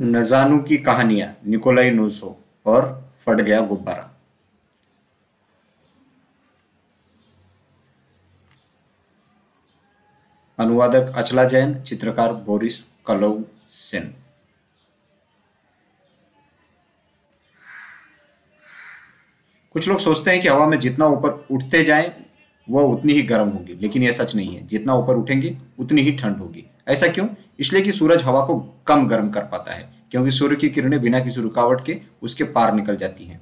नजानू की कहानियाँ, निकोलाई नोसो और फट गया गुब्बारा। अनुवादक अचला जैन, चित्रकार बोरिस कलौ सेन। कुछ लोग सोचते हैं कि हवा में जितना ऊपर उठते जाएँ, वह उतनी ही गर्म होगी, लेकिन यह सच नहीं है। जितना ऊपर उठेंगे, उतनी ही ठंड होगी। ऐसा क्यों? इसलिए कि सूरज हवा को कम गर्म कर पाता है, क्योंकि सूर्य की किरणें बिना किसी रुकावट के उसके पार निकल जाती हैं।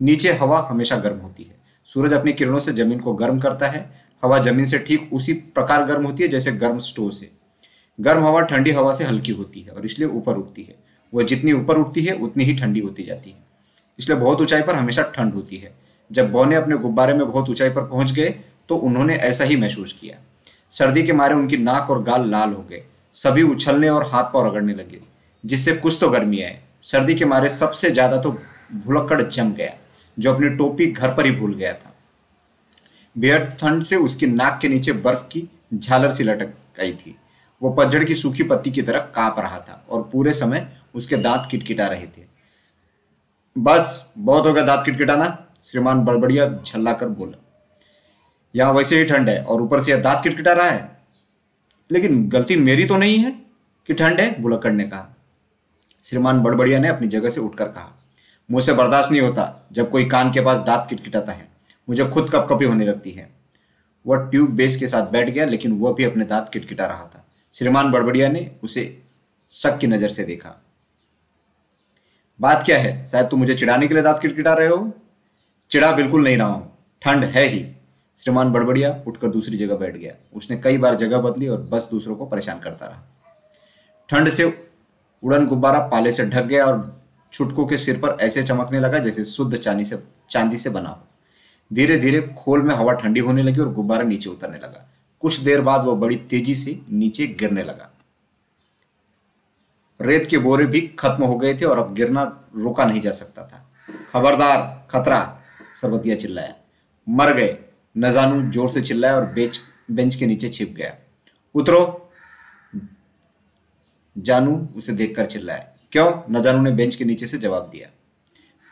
नीचे हवा हमेशा गर्म होती है। सूरज अपनी किरणों से ज़मीन को गर्म करता है। हवा ज़मीन से ठीक उसी प्रकार गर्म होती है, जैसे गर्म स्टोव से। गर्म हवा ठंडी हवा से हल्की होती है और इसलिए ऊपर उठती है। वह जितनी ऊपर उठती है, उतनी ही ठंडी होती जाती है। इसलिए बहुत ऊंचाई पर हमेशा ठंड होती है। जब बौने अपने गुब्बारे में बहुत ऊंचाई पर पहुँच गए तो उन्होंने ऐसा ही महसूस किया। सर्दी के मारे उनकी नाक और गाल लाल हो गए। सभी उछलने और हाथ पाव रगड़ने लगे, जिससे कुछ तो गर्मी आए सर्दी के मारे सबसे ज़्यादा तो भुलक्कड़ जम गया, जो अपनी टोपी घर पर ही भूल गया था। बेहद ठंड से उसकी नाक के नीचे बर्फ़ की झालर सी लटक गई थी। वो पतझड़ की सूखी पत्ती की तरह काँप रहा था और पूरे समय उसके दांत किटकिटा रहे थे। बस, बहुत हो गया दांत किटकिटाना, श्रीमान बड़बड़िया झल्ला कर बोला। यहाँ वैसे ही ठंड है और ऊपर से यह दांत किटकिटा रहा है? लेकिन गलती मेरी तो नहीं है कि ठंड है, बुलक्कड़ ने कहा। श्रीमान बड़बड़िया ने अपनी जगह से उठकर कहा, मुझसे बर्दाश्त नहीं होता जब कोई कान के पास दांत किटकिटाता है, मुझे खुद कपकपी होने लगती है। वह ट्यूब बेस के साथ बैठ गया, लेकिन वह भी अपने दांत किटकिटा रहा था। श्रीमान बड़बड़िया ने उसे शक की नज़र से देखा। बात क्या है? शायद तुम मुझे चिढ़ाने के लिए दांत किटकिटा रहे हो? चिढ़ा बिल्कुल नहीं रहा हूँ। ठंड है ही। श्रीमान बड़बड़िया उठकर दूसरी जगह बैठ गया। उसने कई बार जगह बदली और बस दूसरों को परेशान करता रहा। ठंड से उड़न गुब्बारा पाले से ढक गया और छुटकों के सिर पर ऐसे चमकने लगा जैसे शुद्ध चांदी से चांदी से बना हो। धीरे धीरे खोल में हवा ठंडी होने लगी और गुब्बारा नीचे उतरने लगा। कुछ देर बाद वह बड़ी तेज़ी से नीचे गिरने लगा। रेत के बोरे भी खत्म हो गए थे और अब गिरना रोका नहीं जा सकता था। खबरदार, खतरा, सरबतिया चिल्लाया। मर गए। नजानू ज़ोर से चिल्लाया और बेच, बेंच के नीचे छिप गया। उतरो। जानू उसे देखकर चिल्लाया। क्यों? नजानू ने बेंच के नीचे से जवाब दिया।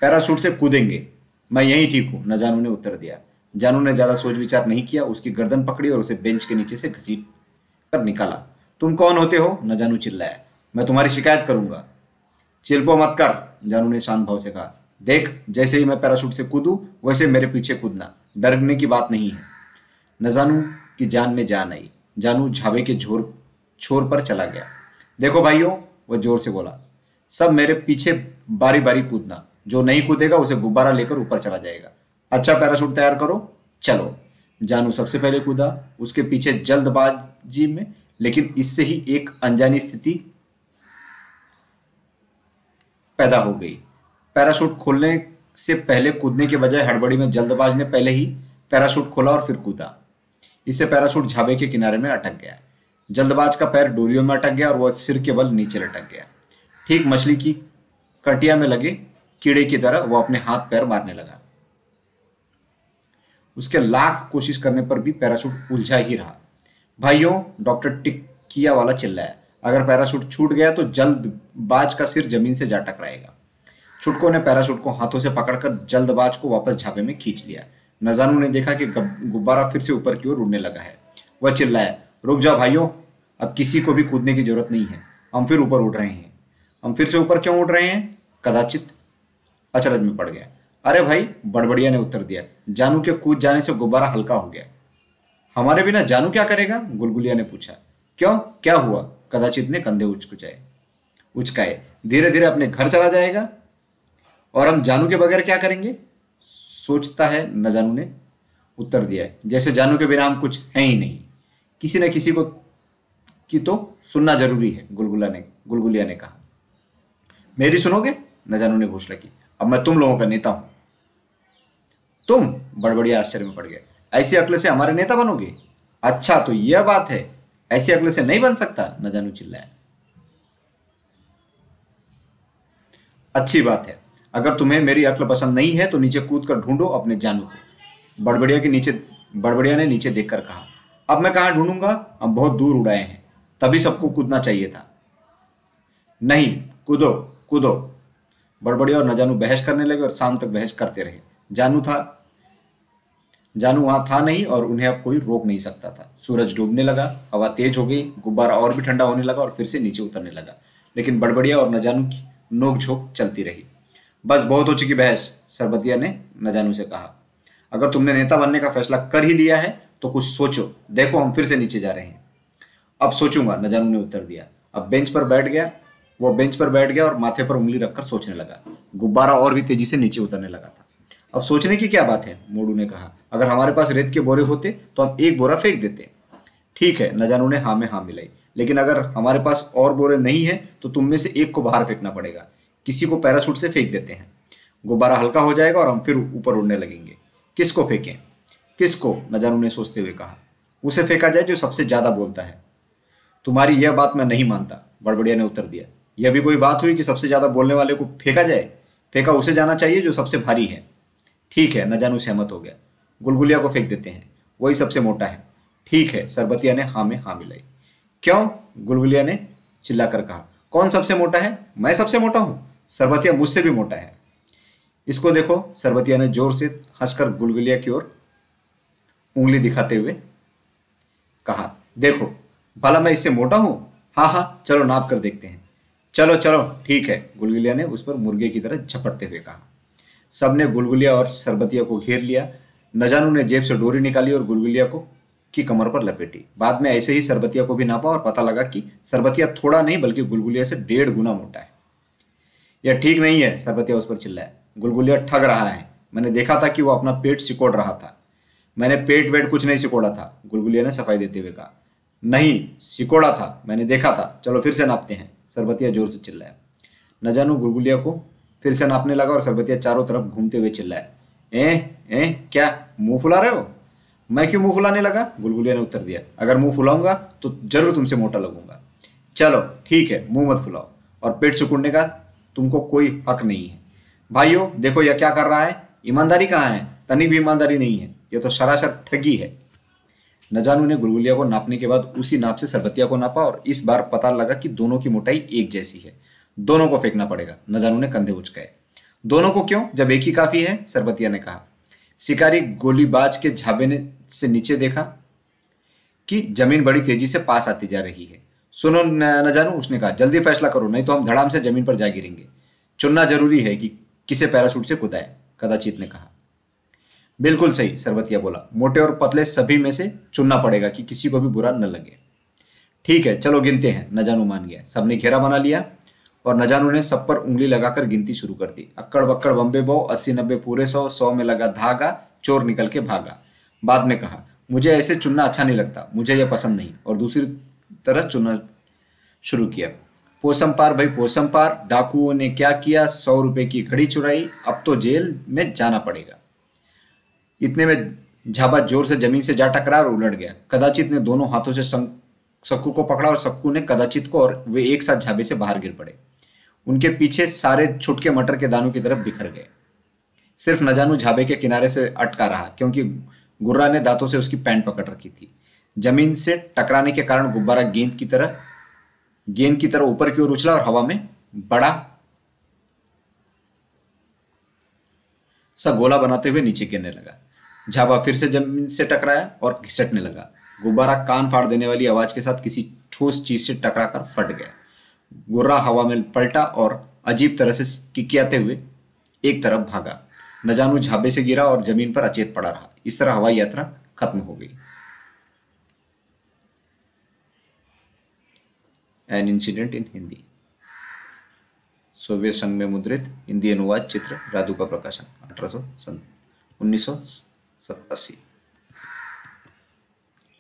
पैराशूट से कूदेंगे। मैं यही ठीक हूँ, नजानू ने उत्तर दिया। जानू ने ज़्यादा सोच विचार नहीं किया, उसकी गर्दन पकड़ी और उसे बेंच के नीचे से घसीट कर निकाला। तुम कौन होते हो? नजानू चिल्लाया। मैं तुम्हारी शिकायत करूँगा। चिल्पो मत कर, जानू ने शांत भाव से कहा। देख, जैसे ही मैं पैराशूट से कूदू, वैसे मेरे पीछे कूदना। डरने की बात नहीं है। नजानू की जान में जान आई जानू झावे के झोर, छोर पर चला गया। देखो भाइयों वह ज़ोर से बोला, सब मेरे पीछे बारी बारी कूदना, जो नहीं कूदेगा उसे गुब्बारा लेकर ऊपर चला जाएगा। अच्छा पैराशूट तैयार करो, चलो। जानू सबसे पहले कूदा, उसके पीछे जल्दबाजी में, लेकिन इससे ही एक अनजानी स्थिति पैदा हो गई। पैराशूट खोलने से पहले कूदने के बजाय हड़बड़ी में जल्दबाज ने पहले ही पैराशूट खोला और फिर कूदा। इससे पैराशूट झाबे के किनारे में अटक गया। जल्दबाज का पैर डोरियों में अटक गया और वह सिर के बल नीचे लटक गया। ठीक मछली की कटिया में लगे कीड़े की तरह वह अपने हाथ पैर मारने लगा। उसके लाख कोशिश करने पर भी पैराशूट उलझा ही रहा। भाइयों, डॉक्टर टिकिया वाला चिल्लाया, अगर पैराशूट छूट गया तो जल्द बाज का सिर ज़मीन से जा टकराएगा। छुटको ने पैराशूट को हाथों से पकड़कर जल्दबाज को वापस झापे में खींच लिया। नजानू ने देखा कि गुब्बारा फिर से ऊपर की ओर उड़ने लगा है। वह चिल्लाया, रुक जाओ भाइयों, अब किसी को भी कूदने की ज़रूरत नहीं है। हम फिर ऊपर उड़ रहे हैं। हम फिर से ऊपर क्यों उड़ रहे हैं? कदाचित अचरज में पड़ गया। अरे भाई, बड़बड़िया ने उत्तर दिया, जानू के कूद जाने से गुब्बारा हल्का हो गया। हमारे बिना जानू क्या करेगा? गुलगुलिया ने पूछा। क्यों? क्या हुआ? कदाचित ने कंधे उचकुचाए उचकाए। धीरे धीरे अपने घर चला जाएगा। और हम जानू के बगैर क्या करेंगे? सोचता है न जानू ने उत्तर दिया है। जैसे जानू के बिना हम कुछ है ही नहीं। किसी न किसी को की तो सुनना ज़रूरी है, गुलगुला ने, गुलगुलिया ने कहा। मेरी सुनोगे? न जानू ने घोषणा की। अब मैं तुम लोगों का नेता हूँ। तुम बड़बड़िया आश्चर्य में पड़ गए। ऐसी अकल से हमारे नेता बनोगे? अच्छा तो यह बात है। ऐसी अकल से नहीं बन सकता, न जानू चिल्लाया। अच्छी बात है। अगर तुम्हें मेरी अक्ल पसंद नहीं है तो नीचे कूद कर ढूंढो अपने जानू को। बड़बड़िया के नीचे, बड़बड़िया ने नीचे देखकर कहा, अब मैं कहा ढूंढूँगा? हम बहुत दूर उड़ाए हैं। तभी सबको कूदना चाहिए था। नहीं, कूदो कूदो। बड़बड़िया और नजानू बहस करने लगे और शाम तक बहस करते रहे। जानू था, जानू वहाँ था नहीं और उन्हें अब कोई रोक नहीं सकता था। सूरज डूबने लगा, हवा तेज हो गई, गुब्बारा और भी ठंडा होने लगा और फिर से नीचे उतरने लगा। लेकिन बड़बड़िया और नजानू की नोक झोंक चलती रही। बस बहुत हो चुकी बहस, सरबतिया ने न जानू से कहा। अगर तुमने नेता बनने का फैसला कर ही लिया है तो कुछ सोचो। देखो, हम फिर से नीचे जा रहे हैं। अब सोचूँगा, नजानू ने उत्तर दिया। अब बेंच पर बैठ गया। वो बेंच पर बैठ गया और माथे पर उंगली रखकर सोचने लगा। गुब्बारा और भी तेज़ी से नीचे उतरने लगा था। अब सोचने की क्या बात है? मोडू ने कहा, अगर हमारे पास रेत के बोरे होते तो हम एक बोरा फेंक देते। ठीक है, नजानू ने हाँ में हाँ मिलाई। लेकिन अगर हमारे पास और बोरे नहीं है तो तुम में से एक को बाहर फेंकना पड़ेगा। किसी को पैराशूट से फेंक देते हैं। गुब्बारा हल्का हो जाएगा और हम फिर ऊपर उड़ने लगेंगे। किसको फेंकें? किसको? नजानू ने सोचते हुए कहा। उसे फेंका जाए जो सबसे ज़्यादा बोलता है। तुम्हारी यह बात मैं नहीं मानता, बड़बड़िया ने उत्तर दिया। यह भी कोई बात हुई कि सबसे ज़्यादा बोलने वाले को फेंका जाए? फेंका उसे जाना चाहिए जो सबसे भारी है। ठीक है, नजानू सहमत हो गया। गुलगुलिया को फेंक देते हैं। वही सबसे मोटा है। ठीक है, सरबतिया ने हाँ में हाँ मिलाई। क्यों? गुलगुलिया ने चिल्लाकर कहा। कौन सबसे मोटा है? मैं सबसे मोटा हूँ। सरबतिया मुझसे भी मोटा है। इसको देखो, सरबतिया ने ज़ोर से हंसकर गुलगुलिया की ओर उंगली दिखाते हुए कहा, देखो, भला मैं इससे मोटा हूँ? हाँ हाँ चलो नाप कर देखते हैं। चलो चलो, ठीक है, गुलगुलिया ने उस पर मुर्गे की तरह झपटते हुए कहा। सबने गुलगुलिया और सरबतिया को घेर लिया। नजानू ने जेब से डोरी निकाली और गुलगुलिया को की कमर पर लपेटी। बाद में ऐसे ही सरबतिया को भी नापा और पता लगा कि सरबतिया थोड़ा नहीं बल्कि गुलगुलिया से डेढ़ गुना मोटा है। यह ठीक नहीं है, सरबतिया उस पर चिल्लाया गुलगुलिया ठग रहा है। मैंने देखा था कि वो अपना पेट सिकोड़ रहा था। मैंने पेट वेट कुछ नहीं सिकोड़ा था, गुलगुलिया ने सफ़ाई देते हुए कहा। नहीं, सिकोड़ा था, मैंने देखा था। चलो फिर से नापते हैं, सरबतिया ज़ोर से चिल्लाया न जानू गुलगुलिया को फिर से नापने लगा और सरबतिया चारों तरफ़ घूमते हुए चिल्लाया ए ए, क्या, मुँह फुला रहे हो? मैं क्यों मुँह फुलाने लगा? गुलगुलिया ने उत्तर दिया। अगर मुँह फुलाऊँगा तो ज़रूर तुमसे मोटा लगूँगा। चलो, ठीक है, मुँह मत फुलाओ। और पेट सुकुड़ने का तुमको कोई हक नहीं है। भाइयों, देखो यह क्या कर रहा है। ईमानदारी कहाँ है? तनी भी ईमानदारी नहीं है। यह तो सरासर ठगी है। नजानू ने गुलगुलिया को नापने के बाद उसी नाप से सरबतिया को नापा और इस बार पता लगा कि दोनों की मोटाई एक जैसी है। दोनों को फेंकना पड़ेगा। नजानू ने कंधे उचकाए दोनों को क्यों? जब एक ही काफ़ी है सरबतिया ने कहा। शिकारी गोलीबाज के झाबे ने से नीचे देखा कि ज़मीन बड़ी तेज़ी से पास आती जा रही है। सुनो न जानू, उसने कहा, जल्दी फैसला करो, नहीं तो हम धड़ाम से ज़मीन पर जा गिरेंगे। चुनना ज़रूरी है कि किसे पैराशूट से कुदाए, कदाचित ने कहा। बिल्कुल सही सरबतिया बोला। मोटे और पतले सभी में से चुनना पड़ेगा कि किसी को भी बुरा न लगे। ठीक है, चलो गिनते हैं। न जानू मान गया। सबने घेरा बना लिया और नजानू ने सब पर उंगली लगाकर गिनती शुरू कर दी। अक्कड़ बक्कड़ बम्बे बो, अस्सी नब्बे पूरे सौ सौ में लगा धागा, चोर निकल के भागा। बाद में कहा, मुझे ऐसे चुनना अच्छा नहीं लगता, मुझे यह पसंद नहीं। और दूसरी तरह चुनना शुरू किया। पोसम पार भाई पोसम पार डाकुओं ने क्या किया? सौ रुपए की घड़ी चुराई। अब तो जेल में जाना पड़ेगा। इतने में झाबा ज़ोर से ज़मीन से जा टकरा और उलट गया। कदाचित ने दोनों हाथों से सक्कू को पकड़ा और सक्कू ने कदाचित को और वे एक साथ झाबे से बाहर गिर पड़े। उनके पीछे सारे छुटके मटर के दानों की तरफ़ बिखर गए। सिर्फ़ नजानू झाबे के किनारे से अटका रहा, क्योंकि गुर्रा ने दांतों से उसकी पैंट पकड़ रखी थी। ज़मीन से टकराने के कारण गुब्बारा गेंद की तरह, गेंद की तरह ऊपर की ओर उछला और हवा में बड़ा सा गोला बनाते हुए नीचे गिरने लगा। झाबा फिर से ज़मीन से टकराया और घिसटने लगा। गुब्बारा कान फाड़ देने वाली आवाज़ के साथ किसी ठोस चीज़ से टकराकर फट गया। गुर्रा हवा में पलटा और अजीब तरह से किकियाते हुए एक तरफ़ भागा। नजानू झाबे से गिरा और ज़मीन पर अचेत पड़ा रहा। इस तरह हवाई यात्रा खत्म हो गई। An incident in Hindi Soviet संघ में मुद्रित हिंदी अनुवाद चित्र राधु का प्रकाशन अठारह सौ उन्नीस सौ सतासी